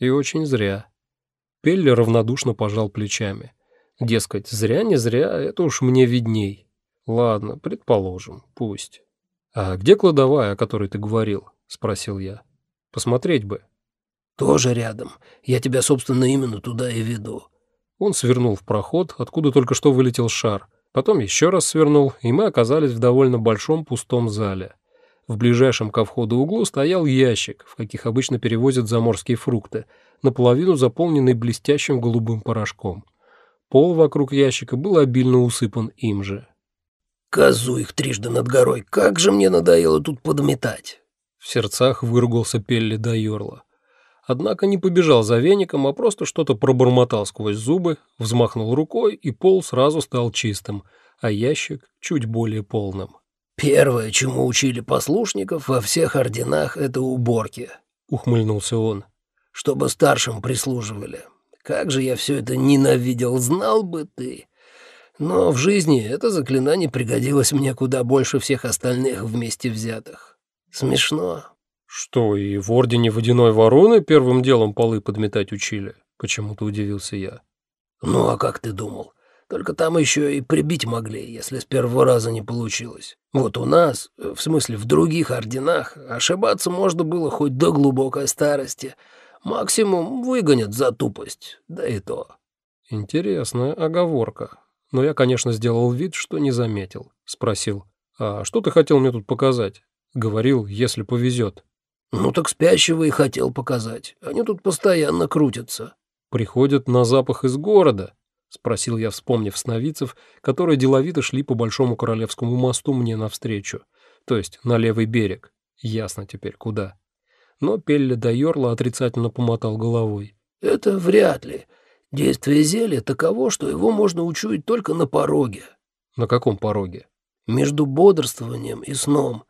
И очень зря. Пелли равнодушно пожал плечами. Дескать, зря не зря, это уж мне видней. Ладно, предположим, пусть. А где кладовая, о которой ты говорил? Спросил я. Посмотреть бы. Тоже рядом. Я тебя, собственно, именно туда и веду. Он свернул в проход, откуда только что вылетел шар. Потом еще раз свернул, и мы оказались в довольно большом пустом зале. В ближайшем ко входу углу стоял ящик, в каких обычно перевозят заморские фрукты, наполовину заполненный блестящим голубым порошком. Пол вокруг ящика был обильно усыпан им же. «Козу их трижды над горой, как же мне надоело тут подметать!» В сердцах выругался Пелли до Йорла. Однако не побежал за веником, а просто что-то пробормотал сквозь зубы, взмахнул рукой, и пол сразу стал чистым, а ящик чуть более полным. «Первое, чему учили послушников во всех орденах, это уборки», — ухмыльнулся он, — «чтобы старшим прислуживали. Как же я все это ненавидел, знал бы ты. Но в жизни это заклинание пригодилось мне куда больше всех остальных вместе взятых. Смешно, «Что, и в Ордене Водяной Вороны первым делом полы подметать учили?» — почему-то удивился я. «Ну, а как ты думал? Только там еще и прибить могли, если с первого раза не получилось. Вот у нас, в смысле в других орденах, ошибаться можно было хоть до глубокой старости. Максимум выгонят за тупость, да и то». «Интересная оговорка. Но я, конечно, сделал вид, что не заметил. Спросил, «А что ты хотел мне тут показать?» Говорил, если повезет. «Ну так спящего и хотел показать. Они тут постоянно крутятся». «Приходят на запах из города?» — спросил я, вспомнив сновидцев, которые деловито шли по Большому Королевскому мосту мне навстречу, то есть на левый берег. Ясно теперь, куда. Но Пелли Дайорла отрицательно помотал головой. «Это вряд ли. Действие зелья таково, что его можно учуять только на пороге». «На каком пороге?» «Между бодрствованием и сном.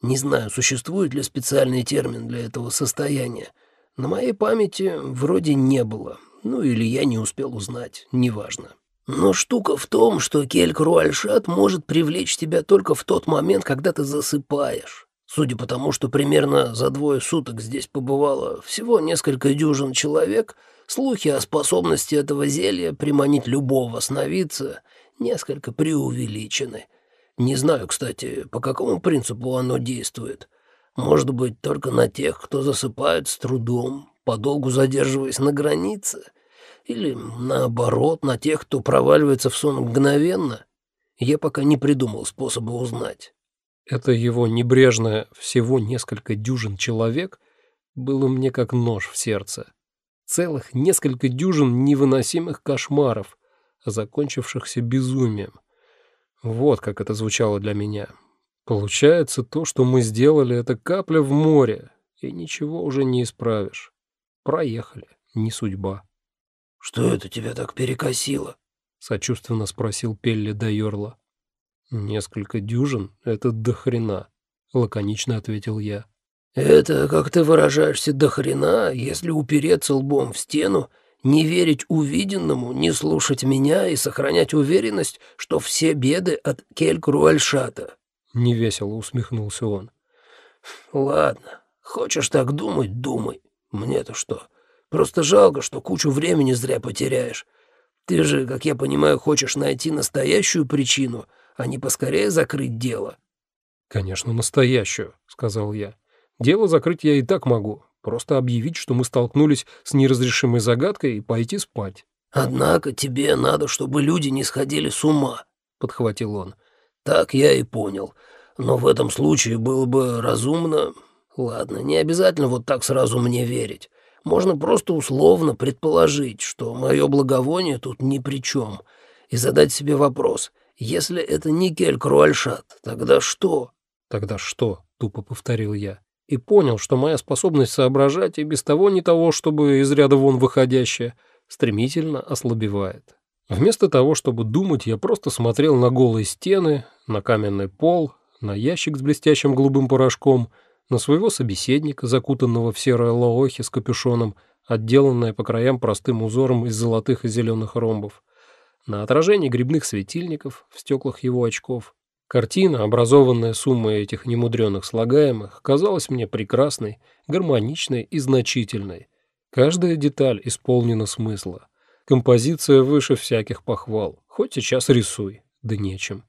Не знаю, существует ли специальный термин для этого состояния. На моей памяти вроде не было. Ну или я не успел узнать, неважно. Но штука в том, что Кельк Руальшат может привлечь тебя только в тот момент, когда ты засыпаешь. Судя по тому, что примерно за двое суток здесь побывало всего несколько дюжин человек, слухи о способности этого зелья приманить любого сновидца несколько преувеличены. Не знаю, кстати, по какому принципу оно действует. Может быть, только на тех, кто засыпает с трудом, подолгу задерживаясь на границе? Или, наоборот, на тех, кто проваливается в сон мгновенно? Я пока не придумал способа узнать. Это его небрежное «всего несколько дюжин человек» было мне как нож в сердце. Целых несколько дюжин невыносимых кошмаров, закончившихся безумием. Вот как это звучало для меня. Получается, то, что мы сделали, это капля в море, и ничего уже не исправишь. Проехали, не судьба. «Что это тебя так перекосило?» — сочувственно спросил Пелли Дайорла. «Несколько дюжин — это до хрена», — лаконично ответил я. «Это, как ты выражаешься, до хрена, если упереться лбом в стену не верить увиденному, не слушать меня и сохранять уверенность, что все беды от Келькруальшата. Невесело усмехнулся он. Ладно, хочешь так думать, думай. Мне-то что? Просто жалко, что кучу времени зря потеряешь. Ты же, как я понимаю, хочешь найти настоящую причину, а не поскорее закрыть дело. Конечно, настоящую, сказал я. Дело закрыть я и так могу, Просто объявить, что мы столкнулись с неразрешимой загадкой и пойти спать. «Однако тебе надо, чтобы люди не сходили с ума», — подхватил он. «Так я и понял. Но в этом случае было бы разумно... Ладно, не обязательно вот так сразу мне верить. Можно просто условно предположить, что мое благовоние тут ни при чем, и задать себе вопрос, если это не Кель Круальшат, тогда что?» «Тогда что?» — тупо повторил я и понял, что моя способность соображать и без того не того, чтобы из ряда вон выходящая, стремительно ослабевает. Вместо того, чтобы думать, я просто смотрел на голые стены, на каменный пол, на ящик с блестящим голубым порошком, на своего собеседника, закутанного в серое лаохи с капюшоном, отделанное по краям простым узором из золотых и зеленых ромбов, на отражение грибных светильников в стеклах его очков, Картина, образованная суммой этих немудреных слагаемых, казалась мне прекрасной, гармоничной и значительной, Каждая деталь исполнена смысла. Композиция выше всяких похвал. Хоть сейчас рисуй, да нечем.